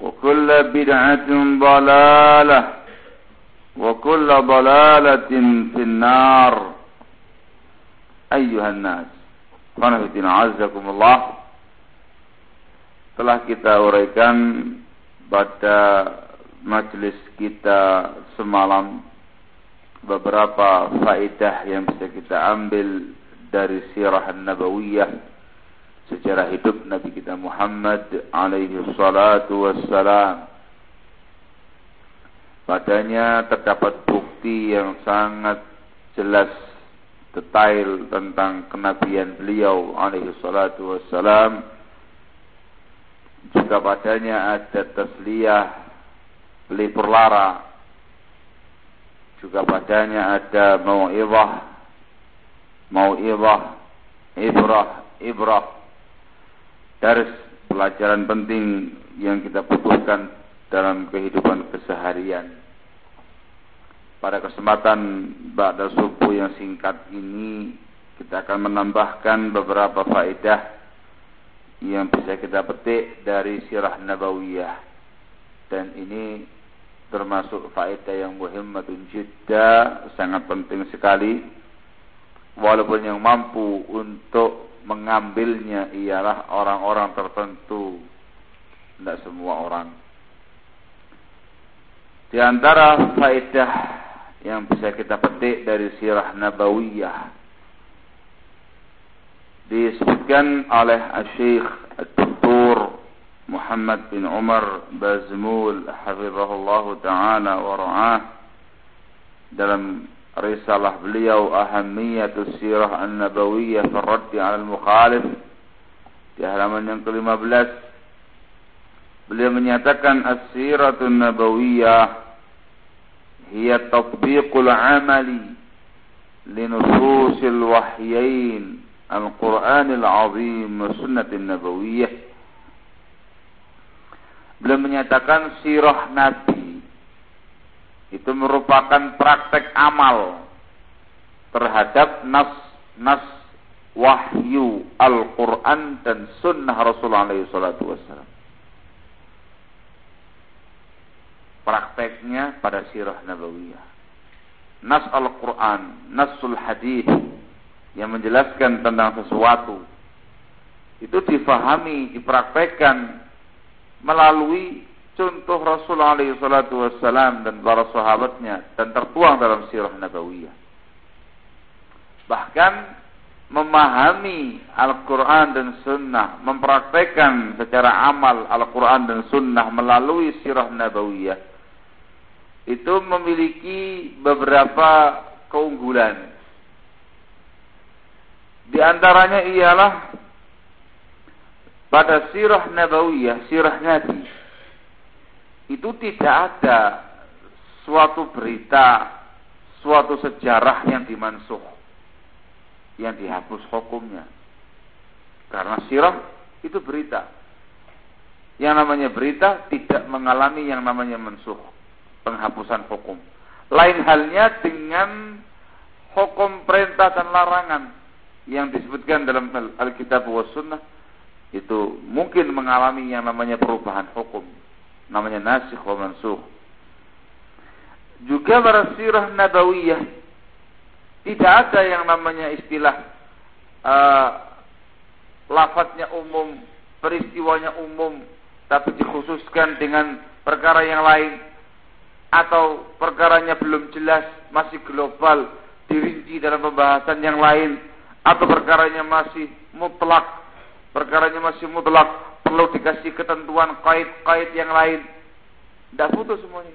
وكل بدعة ضلالة وكل ضلالة في النار أيها الناس Qanafitin azakumullah Telah kita uraikan pada majelis kita semalam beberapa faedah yang bisa kita ambil dari sirah nabawiyah sejarah hidup Nabi kita Muhammad alaihi salatu wassalam. Padanya terdapat bukti yang sangat jelas detail tentang kenabian beliau alaihi salatu wassalam. Juga padanya ada tasliyah pelipur lara. Juga padanya ada mau'izah mau'izah ibrah ibrah Daris pelajaran penting yang kita butuhkan dalam kehidupan keseharian. Pada kesempatan Ba'da subuh yang singkat ini kita akan menambahkan beberapa faedah yang bisa kita petik dari sirah nabawiyah. Dan ini termasuk faedah yang muhimmatun jidda, sangat penting sekali. Walaupun yang mampu untuk mengambilnya ialah orang-orang tertentu, tidak semua orang. Di antara faedah yang bisa kita petik dari sirah nabawiyah disebutkan oleh Syekh Dr. Muhammad bin Umar Bazmul hafizahullah taala wa ra'ah dalam risalah beliau Ahammiyatus Sirah An-Nabawiyah fi Raddi 'ala Al-Mukhalif. Di halaman yang ke-15 beliau menyatakan As-Siratun Nabawiyah hiya tatbiqul 'amali linususil wahyain Al-Qur'anil 'Azim wa Sunnatin Nabawiyah beliau menyatakan sirah Nabi itu merupakan praktek amal terhadap nas nas wahyu Al-Quran dan sunnah Rasulullah SAW. Prakteknya pada sirah nabawiyah. Nas Al-Quran, Nasul Hadis yang menjelaskan tentang sesuatu itu difahami, dipraktekkan melalui contoh Rasulullah SAW dan para sahabatnya dan tertuang dalam sirah nabawiyah. Bahkan memahami Al-Quran dan Sunnah, mempraktekkan secara amal Al-Quran dan Sunnah melalui sirah nabawiyah, itu memiliki beberapa keunggulan. Di antaranya ialah pada sirah nabawiyah, sirah nabi, itu tidak ada suatu berita, suatu sejarah yang dimansuh, yang dihapus hukumnya. Karena sirah itu berita. Yang namanya berita tidak mengalami yang namanya mensuh, penghapusan hukum. Lain halnya dengan hukum perintah dan larangan yang disebutkan dalam Alkitab wa Sunnah itu mungkin mengalami yang namanya perubahan hukum namanya nasikh wa mansukh. Juga pada sirah nabawiyah tidak ada yang namanya istilah uh, lafadznya umum peristiwanya umum tapi dikhususkan dengan perkara yang lain atau perkaranya belum jelas masih global dirinci dalam pembahasan yang lain atau perkaranya masih mutlak, perkaranya masih mutlak, perlu dikasih ketentuan kait-kait yang lain. Tidak putus semuanya.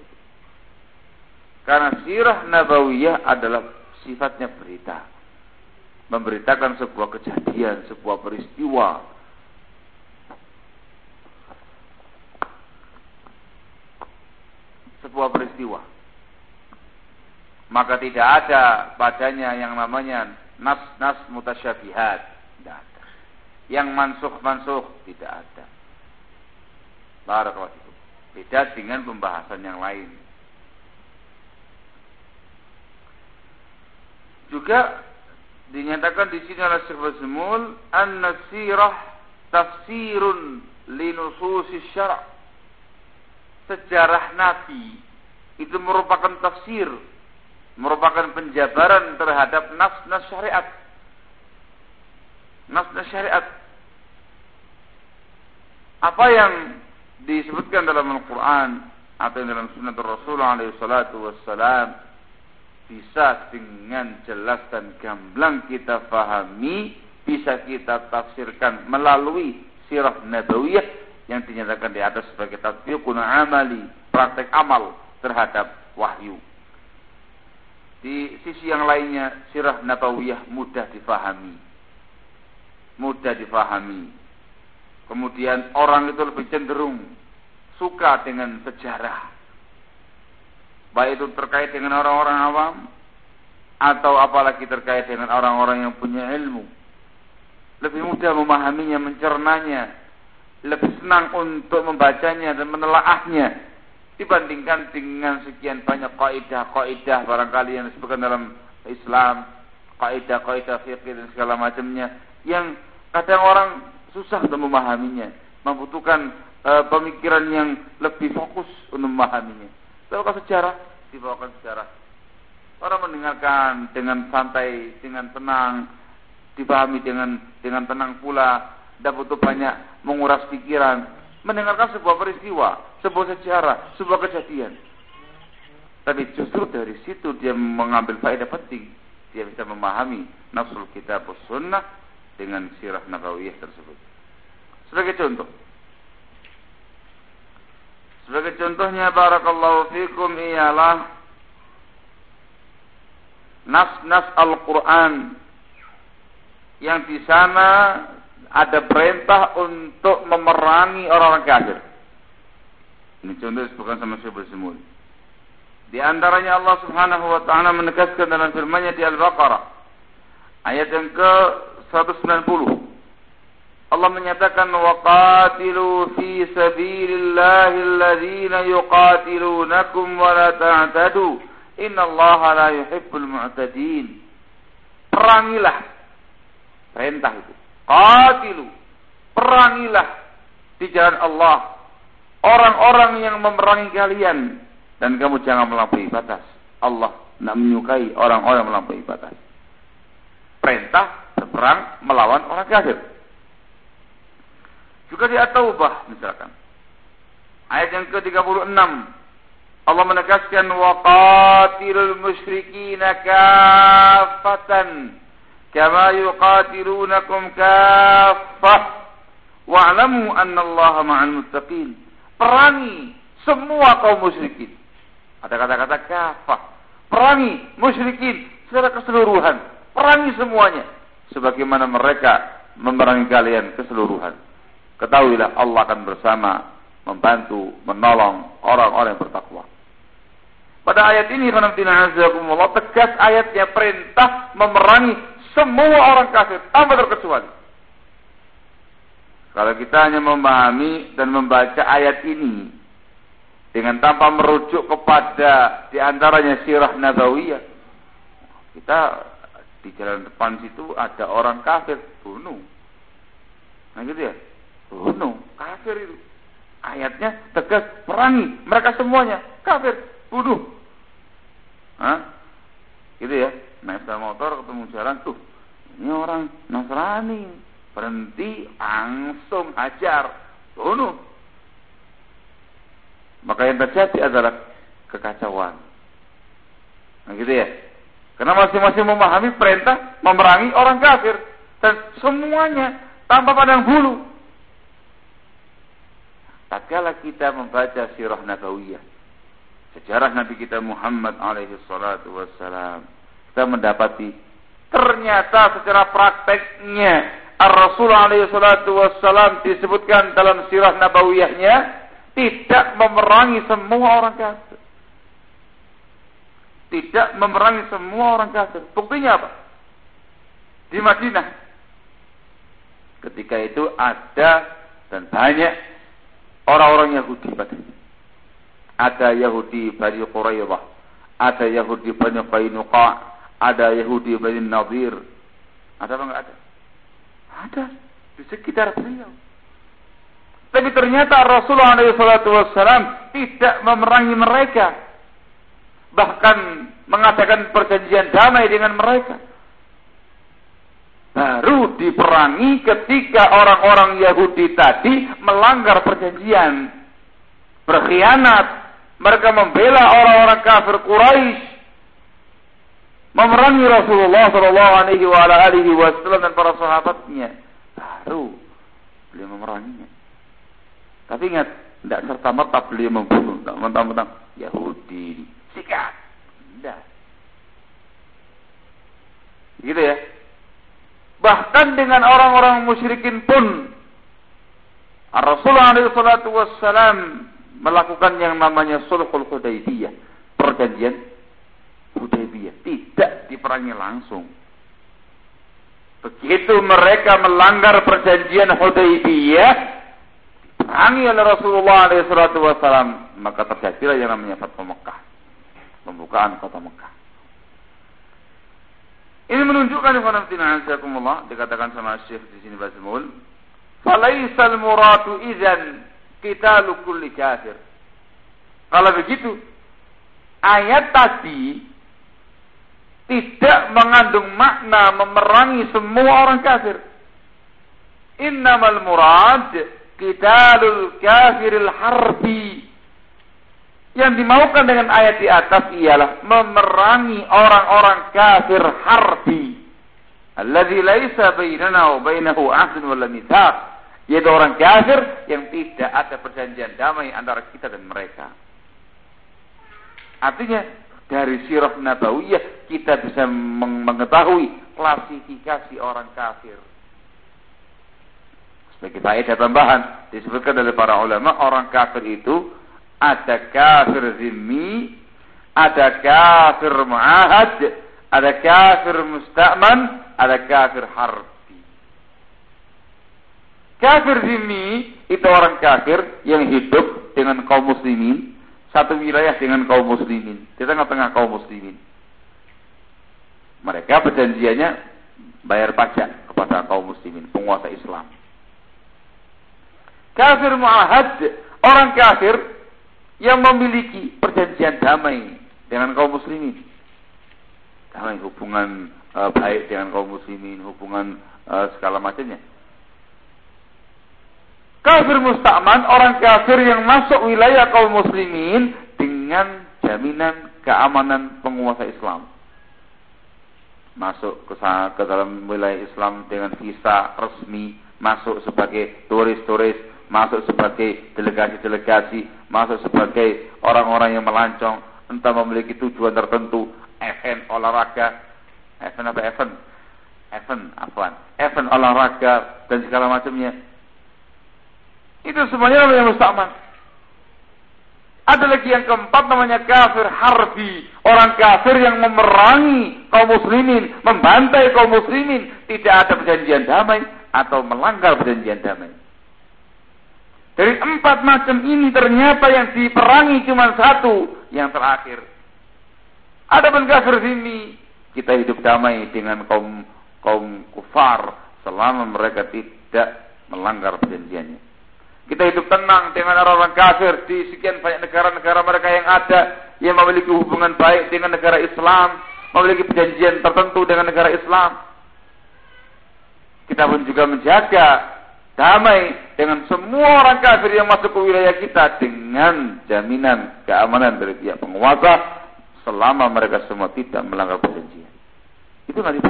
Karena sirah nabawiyah adalah sifatnya berita. Memberitakan sebuah kejadian, sebuah peristiwa. Sebuah peristiwa. Maka tidak ada padanya yang namanya nas-nas mutasyabihat. Tidak. Yang mansuh-mansuh tidak ada. Barakallahu Beda dengan pembahasan yang lain. Juga dinyatakan di sini oleh Syekh Bazmul an-nasirah tafsirun linususis syara' sejarah nabi itu merupakan tafsir merupakan penjabaran terhadap nas-nas syariat. Nas-nas syariat. Apa yang disebutkan dalam Al-Quran atau dalam sunnah Rasulullah SAW bisa dengan jelas dan gamblang kita fahami, bisa kita tafsirkan melalui sirah nabawiyah yang dinyatakan di atas sebagai tatbiqun amali, praktek amal terhadap wahyu. Di sisi yang lainnya sirah nabawiyah mudah difahami. Mudah difahami. Kemudian orang itu lebih cenderung suka dengan sejarah. Baik itu terkait dengan orang-orang awam atau apalagi terkait dengan orang-orang yang punya ilmu. Lebih mudah memahaminya, mencernanya, lebih senang untuk membacanya dan menelaahnya dibandingkan dengan sekian banyak kaidah-kaidah barangkali yang disebutkan dalam Islam, kaidah-kaidah fikih dan segala macamnya yang kadang orang susah untuk memahaminya, membutuhkan e, pemikiran yang lebih fokus untuk memahaminya. Kalau sejarah, dibawakan sejarah. Orang mendengarkan dengan santai, dengan tenang, dipahami dengan dengan tenang pula, tidak butuh banyak menguras pikiran, mendengarkan sebuah peristiwa, sebuah sejarah, sebuah kejadian. Tapi justru dari situ dia mengambil faedah penting. Dia bisa memahami nafsul kitab sunnah dengan sirah nabawiyah tersebut. Sebagai contoh. Sebagai contohnya barakallahu fikum ialah nas-nas Al-Quran yang di sana ada perintah untuk memerangi orang-orang kafir. Ini contoh bukan sama Syekh Semul. Di antaranya Allah Subhanahu wa taala menegaskan dalam firman-Nya di Al-Baqarah ayat yang ke 190. Allah menyatakan waqatilu fi sabilillahi alladhina yuqatilunakum wa la ta'tadu innallaha la yuhibbul mu'tadin. Perangilah perintah itu Qatilu. Perangilah di jalan Allah. Orang-orang yang memerangi kalian. Dan kamu jangan melampaui batas. Allah tidak menyukai orang-orang melampaui batas. Perintah berperang melawan orang kafir. Juga di At-Taubah misalkan. Ayat yang ke-36 Allah menegaskan waqatilul musyrikina kafatan kama yuqatilunakum kaffah wa'lamu annallaha ma'al muttaqin. Perangi semua kaum musyrikin. Ada kata-kata kafah. Perangi musyrikin secara keseluruhan. Perangi semuanya sebagaimana mereka memerangi kalian keseluruhan. Ketahuilah Allah akan bersama membantu, menolong orang-orang yang bertakwa. Pada ayat ini tegas ayatnya perintah memerangi semua orang kafir tanpa terkecuali. Kalau kita hanya memahami dan membaca ayat ini dengan tanpa merujuk kepada di antaranya sirah nabawiyah, kita di jalan depan situ ada orang kafir bunuh. Nah gitu ya, bunuh kafir itu. Ayatnya tegas perangi mereka semuanya kafir bunuh Hah? Gitu ya. Naik sepeda motor ketemu jalan tuh. Ini orang Nasrani. Berhenti langsung hajar. Bunuh. Maka yang terjadi adalah kekacauan. Nah gitu ya. Karena masing-masing memahami perintah memerangi orang kafir. Dan semuanya tanpa pandang bulu. Tatkala kita membaca sirah nabawiyah sejarah Nabi kita Muhammad alaihi salatu wassalam kita mendapati ternyata secara prakteknya Ar-Rasul alaihi salatu wassalam disebutkan dalam sirah nabawiyahnya tidak memerangi semua orang kafir tidak memerangi semua orang kafir buktinya apa di Madinah ketika itu ada dan banyak orang-orang Yahudi pada ada Yahudi Bani Quraidah, ada Yahudi Bani Qainuqa, ada Yahudi Bani Nadir. Ada apa enggak ada? Ada di sekitar beliau. Tapi ternyata Rasulullah SAW tidak memerangi mereka. Bahkan mengadakan perjanjian damai dengan mereka. Baru diperangi ketika orang-orang Yahudi tadi melanggar perjanjian. Berkhianat, mereka membela orang-orang kafir Quraisy, memerangi Rasulullah Shallallahu Alaihi Wasallam dan para sahabatnya. Baru beliau memeranginya. Tapi ingat, tidak serta merta beliau membunuh, mentang-mentang Yahudi, tidak. Gitu ya. Bahkan dengan orang-orang musyrikin pun Rasulullah SAW melakukan yang namanya sulhul Hudaybiyah, perjanjian Hudaybiyah, tidak diperangi langsung. Begitu mereka melanggar perjanjian Hudaybiyah, diperangi oleh Rasulullah SAW, maka terjadilah yang namanya Fatwa Mekah, pembukaan kota Mekah. Ini menunjukkan Allah dikatakan sama Syekh di sini Basmul, "Falaisal muratu idzan kita kulli kafir. Kalau begitu, ayat tadi tidak mengandung makna memerangi semua orang kafir. Innamal murad qitalul kafiril harbi. Yang dimaukan dengan ayat di atas ialah memerangi orang-orang kafir harbi. Alladzi laisa bainana wa bainahu ahdun wala mitsaq yaitu orang kafir yang tidak ada perjanjian damai antara kita dan mereka. Artinya dari sirah nabawiyah kita bisa mengetahui klasifikasi orang kafir. Sebagai faedah tambahan disebutkan oleh para ulama orang kafir itu ada kafir zimmi, ada kafir mu'ahad, ada kafir musta'man, ada kafir harb. Kafir zimmi itu orang kafir yang hidup dengan kaum muslimin, satu wilayah dengan kaum muslimin, di tengah-tengah kaum muslimin. Mereka perjanjiannya bayar pajak kepada kaum muslimin, penguasa Islam. Kafir mu'ahad, orang kafir yang memiliki perjanjian damai dengan kaum muslimin. Damai hubungan uh, baik dengan kaum muslimin, hubungan uh, segala macamnya Kafir musta'man, orang kafir yang masuk wilayah kaum muslimin dengan jaminan keamanan penguasa Islam. Masuk ke, ke dalam wilayah Islam dengan visa resmi, masuk sebagai turis-turis, masuk sebagai delegasi-delegasi, masuk sebagai orang-orang yang melancong, entah memiliki tujuan tertentu, event olahraga, event apa event? Event, apa? Event olahraga dan segala macamnya itu semuanya namanya musta'man. Ada lagi yang keempat namanya kafir harbi. Orang kafir yang memerangi kaum muslimin, membantai kaum muslimin. Tidak ada perjanjian damai atau melanggar perjanjian damai. Dari empat macam ini ternyata yang diperangi cuma satu. Yang terakhir. Ada pun kafir sini. Kita hidup damai dengan kaum kaum kufar selama mereka tidak melanggar perjanjiannya. Kita hidup tenang dengan orang-orang kafir di sekian banyak negara-negara mereka yang ada yang memiliki hubungan baik dengan negara Islam, memiliki perjanjian tertentu dengan negara Islam. Kita pun juga menjaga damai dengan semua orang kafir yang masuk ke wilayah kita dengan jaminan keamanan dari pihak penguasa selama mereka semua tidak melanggar perjanjian. Itu nggak.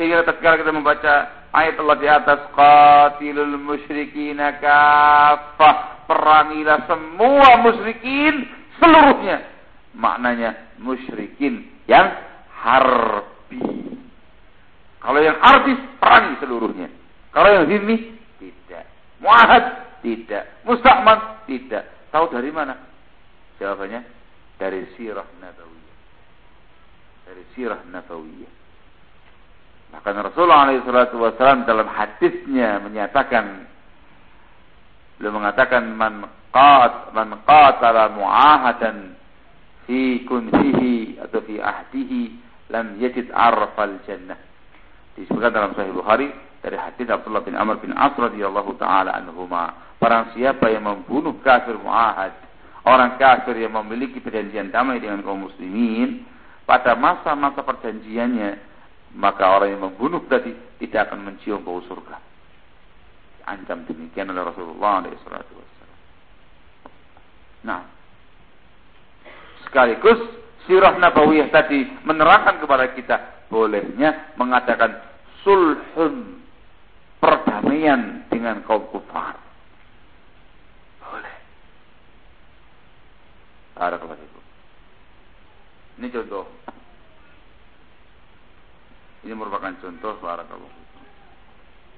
Sehingga tatkala kita membaca ayat Allah di atas qatilul musyrikin kafah perangilah semua musyrikin seluruhnya maknanya musyrikin yang harbi kalau yang harbi perangi seluruhnya kalau yang zimmi tidak. Muahad tidak. Musta'man tidak. Tahu dari mana? Jawabannya dari sirah nabawiyah. Dari sirah nabawiyah. Bahkan Rasulullah SAW dalam hadisnya menyatakan beliau mengatakan man qat man qatala mu'ahadan fi kunfihi atau fi ahdihi lam yajid arfal jannah. Disebutkan dalam Sahih Bukhari dari hadis Abdullah bin Amr bin As radhiyallahu taala anhuma. Barang siapa yang membunuh kafir muahad, orang kafir yang memiliki perjanjian damai dengan kaum muslimin pada masa-masa perjanjiannya maka orang yang membunuh tadi tidak akan mencium bau surga. Ancam demikian oleh Rasulullah SAW. Nah, sekaligus sirah nabawiyah tadi menerangkan kepada kita bolehnya mengadakan sulhun perdamaian dengan kaum kufar. Boleh. Barakallahu Ini contoh ini merupakan contoh barakallahu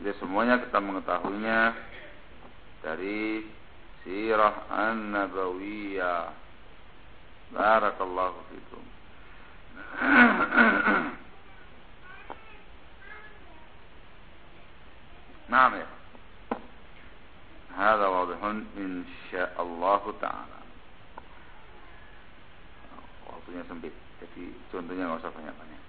Jadi semuanya kita mengetahuinya dari sirah an-nabawiyah. Barakallahu fikum. نعم يا هذا واضح إن شاء الله تعالى waktunya sempit jadi contohnya nggak usah banyak-banyak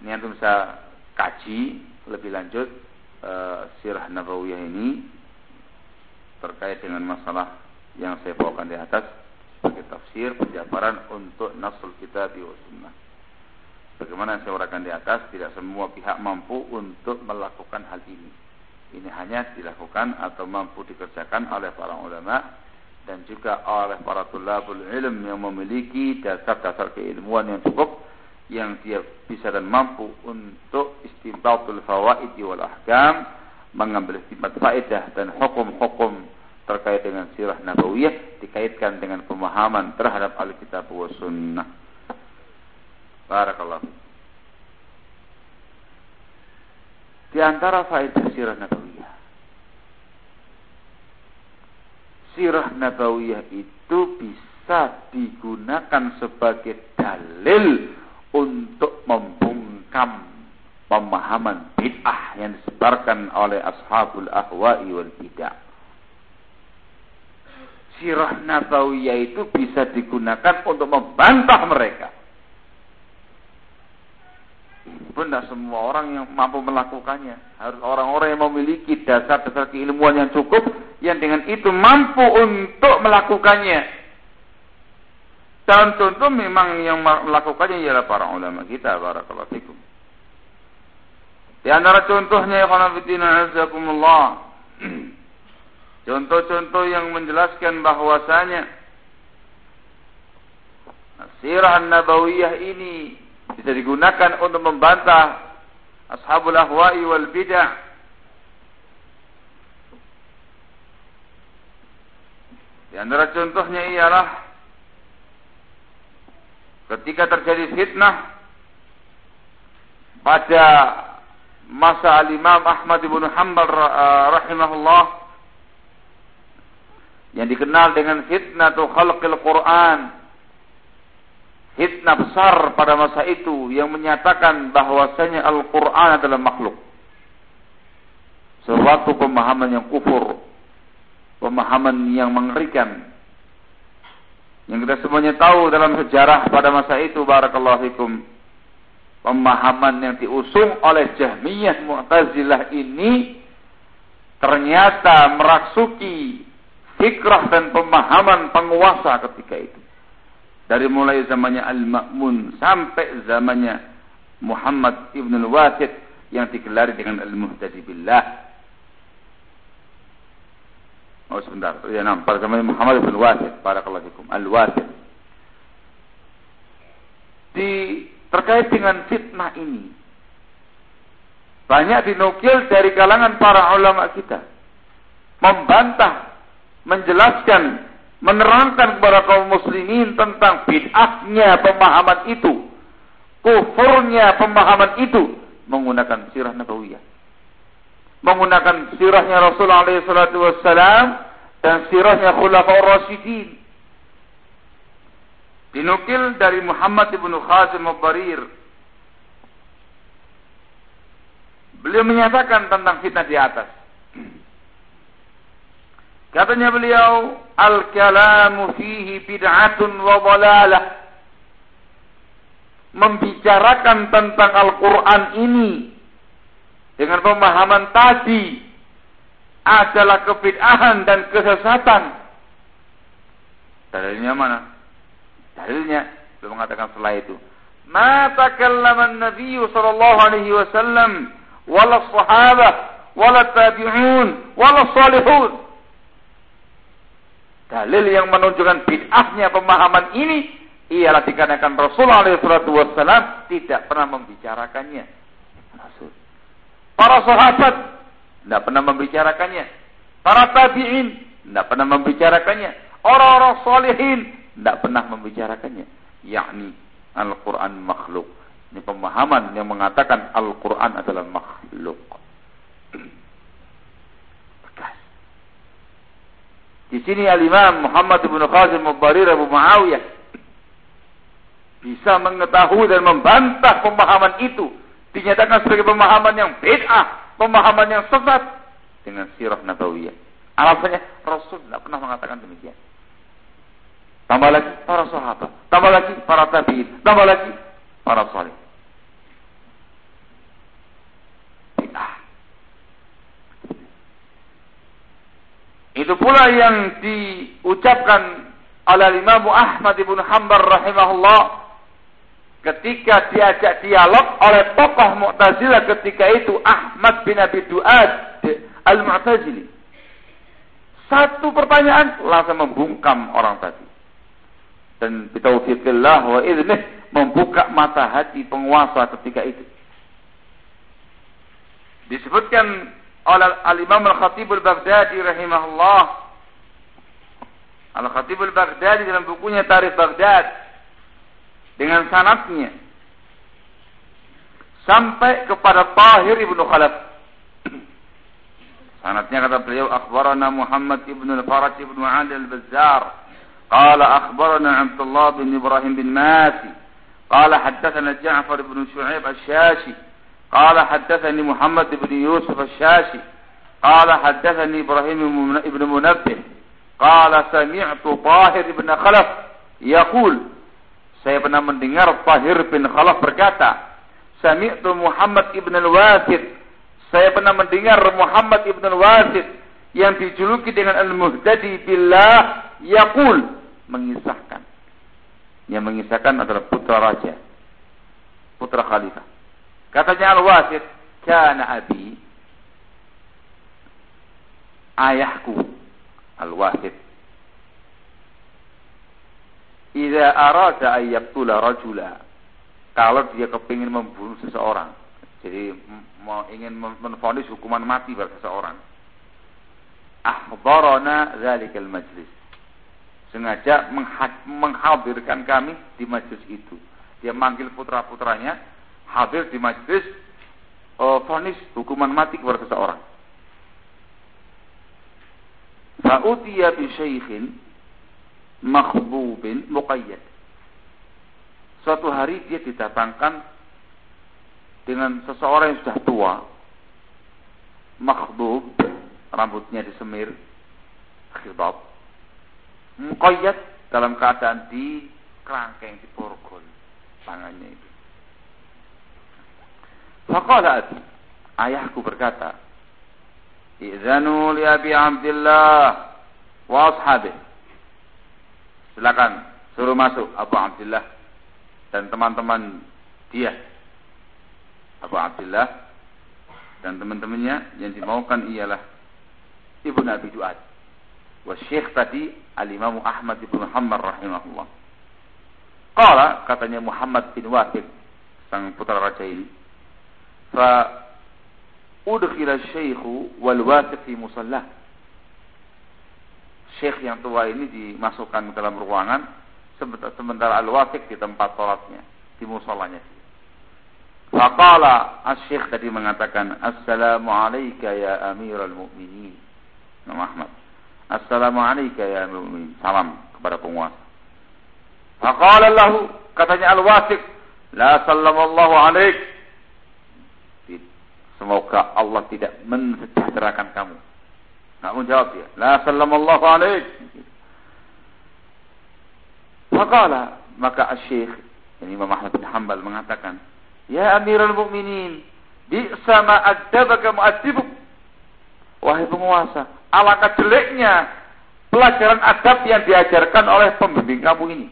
ini antum bisa kaji lebih lanjut uh, sirah nabawiyah ini terkait dengan masalah yang saya bawakan di atas sebagai tafsir penjabaran untuk nasul kita di sunnah. Bagaimana saya uraikan di atas, tidak semua pihak mampu untuk melakukan hal ini. Ini hanya dilakukan atau mampu dikerjakan oleh para ulama dan juga oleh para tulabul ilm yang memiliki dasar-dasar keilmuan yang cukup yang dia bisa dan mampu untuk istimbatul fawaid wal ahkam mengambil istimbat faedah dan hukum-hukum terkait dengan sirah nabawiyah dikaitkan dengan pemahaman terhadap Alkitab wa sunnah. Barakallah. Di antara faedah sirah nabawiyah. Sirah nabawiyah itu bisa digunakan sebagai dalil untuk membungkam pemahaman bid'ah yang disebarkan oleh ashabul ahwa'i wal bid'ah. Sirah Nabawiyah itu bisa digunakan untuk membantah mereka. Ini pun tidak semua orang yang mampu melakukannya. Harus orang-orang yang memiliki dasar-dasar keilmuan yang cukup, yang dengan itu mampu untuk melakukannya. Dalam contoh memang yang melakukannya ialah para ulama kita, para fikum. Di antara contohnya ya khonafidina azakumullah. Contoh-contoh yang menjelaskan bahwasanya Sirah Nabawiyah ini bisa digunakan untuk membantah ashabul ahwa'i wal bid'ah. Di antara contohnya ialah ketika terjadi fitnah pada masa al-Imam Ahmad bin Hanbal uh, rahimahullah yang dikenal dengan fitnah tu khalqil Quran fitnah besar pada masa itu yang menyatakan bahwasanya Al-Quran adalah makhluk. Suatu pemahaman yang kufur. Pemahaman yang mengerikan. Yang kita semuanya tahu dalam sejarah pada masa itu, Barakallahu Fikum. Pemahaman yang diusung oleh Jahmiyah Mu'tazilah ini ternyata merasuki fikrah dan pemahaman penguasa ketika itu. Dari mulai zamannya Al-Ma'mun sampai zamannya Muhammad Ibn Al-Wasid yang digelari dengan Al-Muhtadi Billah. Oh sebentar, ya nampak zamannya Muhammad Ibn Al-Wasid, barakallahu Al-Wasid. Di terkait dengan fitnah ini banyak dinukil dari kalangan para ulama kita membantah menjelaskan menerangkan kepada kaum muslimin tentang bid'ahnya pemahaman itu, kufurnya pemahaman itu menggunakan sirah nabawiyah. Menggunakan sirahnya Rasulullah SAW dan sirahnya Khulafaur Rasyidin. Dinukil dari Muhammad ibn Khazim Al-Barir. Beliau menyatakan tentang fitnah di atas. Katanya beliau, al-kalamu fihi bid'atun wa dhalalah. Membicarakan tentang Al-Quran ini dengan pemahaman tadi adalah kebid'ahan dan kesesatan. Dalilnya mana? Dalilnya beliau mengatakan setelah itu, "Ma takallama an-nabiy sallallahu alaihi wasallam wala sahabah wala tabi'un wala salihun Dalil yang menunjukkan bid'ahnya pemahaman ini ialah dikarenakan Rasulullah SAW tidak pernah membicarakannya. Rasul. Para sahabat tidak pernah membicarakannya. Para tabi'in tidak pernah membicarakannya. Orang-orang solehin tidak pernah membicarakannya. Yakni Al-Quran makhluk. Ini pemahaman yang mengatakan Al-Quran adalah makhluk. Di sini Al-Imam Muhammad bin Qasim Mubarir Abu Muawiyah bisa mengetahui dan membantah pemahaman itu dinyatakan sebagai pemahaman yang bid'ah, pemahaman yang sesat dengan sirah nabawiyah. Alasannya Rasul tidak pernah mengatakan demikian. Tambah lagi para sahabat, tambah lagi para tabi'in, tambah lagi para salih. Itu pula yang diucapkan oleh Imam Ahmad ibn Hanbal rahimahullah ketika diajak dialog oleh tokoh Mu'tazilah ketika itu Ahmad bin Abi Duad Al-Mu'tazili. Satu pertanyaan langsung membungkam orang tadi. Dan bitaufiqillah wa idnih membuka mata hati penguasa ketika itu. Disebutkan oleh Al-Imam Al-Khatib Al-Baghdadi rahimahullah. Al-Khatib Al-Baghdadi dalam bukunya Tarikh Baghdad dengan sanatnya sampai kepada Tahir Ibnu Khalaf. Sanatnya kata beliau akhbarana Muhammad ibn al-Faraj ibn Ali al-Bazzar قال أخبرنا عبد الله بن إبراهيم بن ماسي قال حدثنا جعفر بن شعيب الشاشي قال حدثني محمد بن يوسف الشاشي قال حدثني إبراهيم بن منبه قال سمعت طاهر بن خلف يقول saya pernah mendengar Tahir bin Khalaf berkata Sami'tu Muhammad ibn al-Wasid saya pernah mendengar Muhammad ibn al-Wasid yang dijuluki dengan Al-Muhtadi billah yaqul mengisahkan yang mengisahkan adalah putra raja putra khalifah Katanya Al-Wasid, kana abi ayahku. Al-wahid Idza arada ay yaqtula rajula. Kalau dia kepingin membunuh seseorang jadi mau ingin menfonis hukuman mati bagi seseorang. Akhbarana dzalikal majlis. Sengaja menghadirkan kami di majlis itu. Dia manggil putra-putranya hadir di majlis uh, fonis hukuman mati kepada seseorang Fa'utiya bi syaikhin makhbubin muqayyad. Suatu hari dia didatangkan dengan seseorang yang sudah tua, makhdub, rambutnya disemir, khidab, muqayyad dalam keadaan di kerangkeng, di borgol, tangannya itu. Faqala abi, ayahku berkata, Izanu li Abi Abdullah wa ashabih. Silakan suruh masuk Abu Abdullah dan teman-teman dia. Abu Abdullah dan teman-temannya yang dimaukan ialah Ibnu Abi Duad. Wa Syekh tadi Al-Imam Ahmad bin Muhammad rahimahullah. Qala katanya Muhammad bin Wahid sang putra raja ini. Syekhu wal wasiq fi musallah. Syekh yang tua ini dimasukkan ke dalam ruangan sementara al-wasiq di tempat salatnya, di musallanya. Faqala asy-syekh tadi mengatakan, "Assalamu alayka ya Amirul Mukminin." Imam Ahmad. "Assalamu alayka ya Amirul Mukminin." Salam kepada penguasa. Faqala lahu, katanya al-wasiq, "La sallamallahu alaik." Semoga Allah tidak mensejahterakan kamu. Nak menjawab dia. La sallamallahu alaik. Faqala maka Syekh ini Imam Ahmad bin Hanbal mengatakan, "Ya Amirul Mukminin, di sama adabaka mu'addibuk." Wahai penguasa, alangkah jeleknya pelajaran adab yang diajarkan oleh pembimbing kamu ini,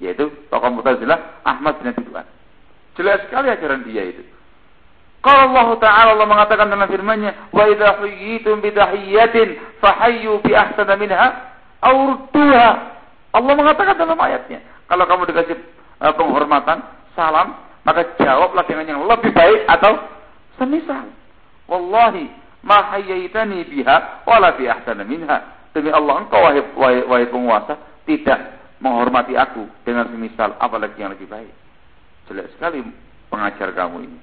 yaitu tokoh Mu'tazilah Ahmad bin Abi Jelek sekali ajaran dia itu. Kalau Allah Ta'ala Allah mengatakan dalam firman-Nya, "Wa idza huyyitum bi tahiyyatin fahayyu bi ahsana minha aw rudduha." Allah mengatakan dalam ayatnya, kalau kamu dikasih uh, penghormatan, salam, maka jawablah dengan yang lebih baik atau semisal. Wallahi ma hayyaitani biha wala bi ahsana minha. Demi Allah engkau wahai, wahai, wahai penguasa tidak menghormati aku dengan semisal apalagi yang lebih baik. Jelek sekali pengajar kamu ini.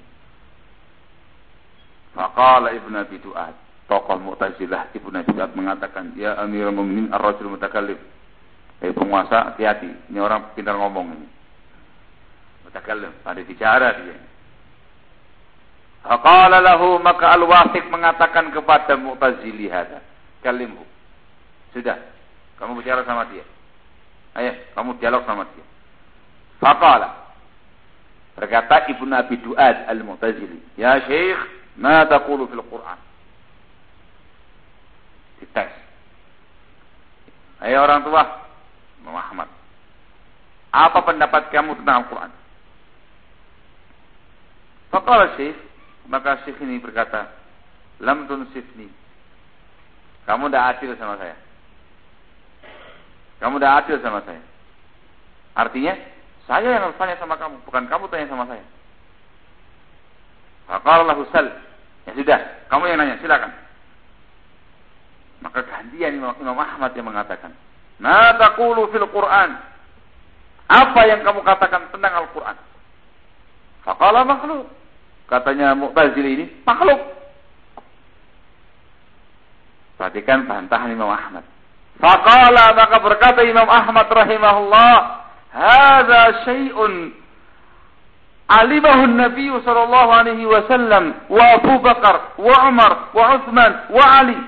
Faqala Ibnu Abi Duat, tokoh Mu'tazilah Ibnu Abi Duat mengatakan, "Ya Amirul Mukminin ar-rajul mutakallim." Eh penguasa, hati-hati. Ini orang pintar ngomong ini. Mutakallim, ada bicara dia. Faqala lahu maka al-Wasik mengatakan kepada Mu'tazili hadza, "Kalimhu." Sudah, kamu bicara sama dia. Ayo, kamu dialog sama dia. Faqala Berkata Ibnu Abi Duad Al-Mu'tazili, "Ya Syekh, Ma taqulu fil Quran? Dites. Ayo orang tua, Muhammad. Apa pendapat kamu tentang Al-Quran? Faqala Syekh, maka Syekh ini berkata, Lam tunsifni. Kamu tidak adil sama saya. Kamu tidak adil sama saya. Artinya, saya yang harus tanya sama kamu, bukan kamu tanya sama saya. Faqala sal. Ya sudah, kamu yang nanya, silakan. Maka gantian Imam, Ahmad yang mengatakan, "Ma fil Qur'an?" Apa yang kamu katakan tentang Al-Qur'an? Faqala makhluk. Katanya Mu'tazili ini, makhluk. Perhatikan bantahan Imam Ahmad. Faqala maka berkata Imam Ahmad rahimahullah, "Hadza syai'un علمه النبي صلى الله عليه وسلم وأبو بكر وعمر وعثمان وعلي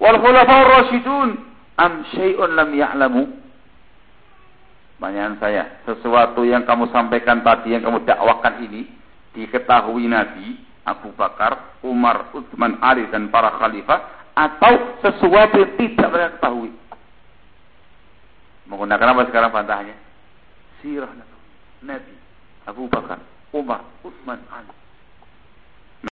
والخلفاء الراشدون أم شيء لم يعلموا Pertanyaan saya, sesuatu yang kamu sampaikan tadi, yang kamu dakwakan ini, diketahui Nabi, Abu Bakar, Umar, Utsman, Ali, dan para khalifah, atau sesuatu yang tidak mereka ketahui. Menggunakan apa sekarang bantahannya? Sirah Nabi. Abu Bakar, Umar, Utsman, Ali.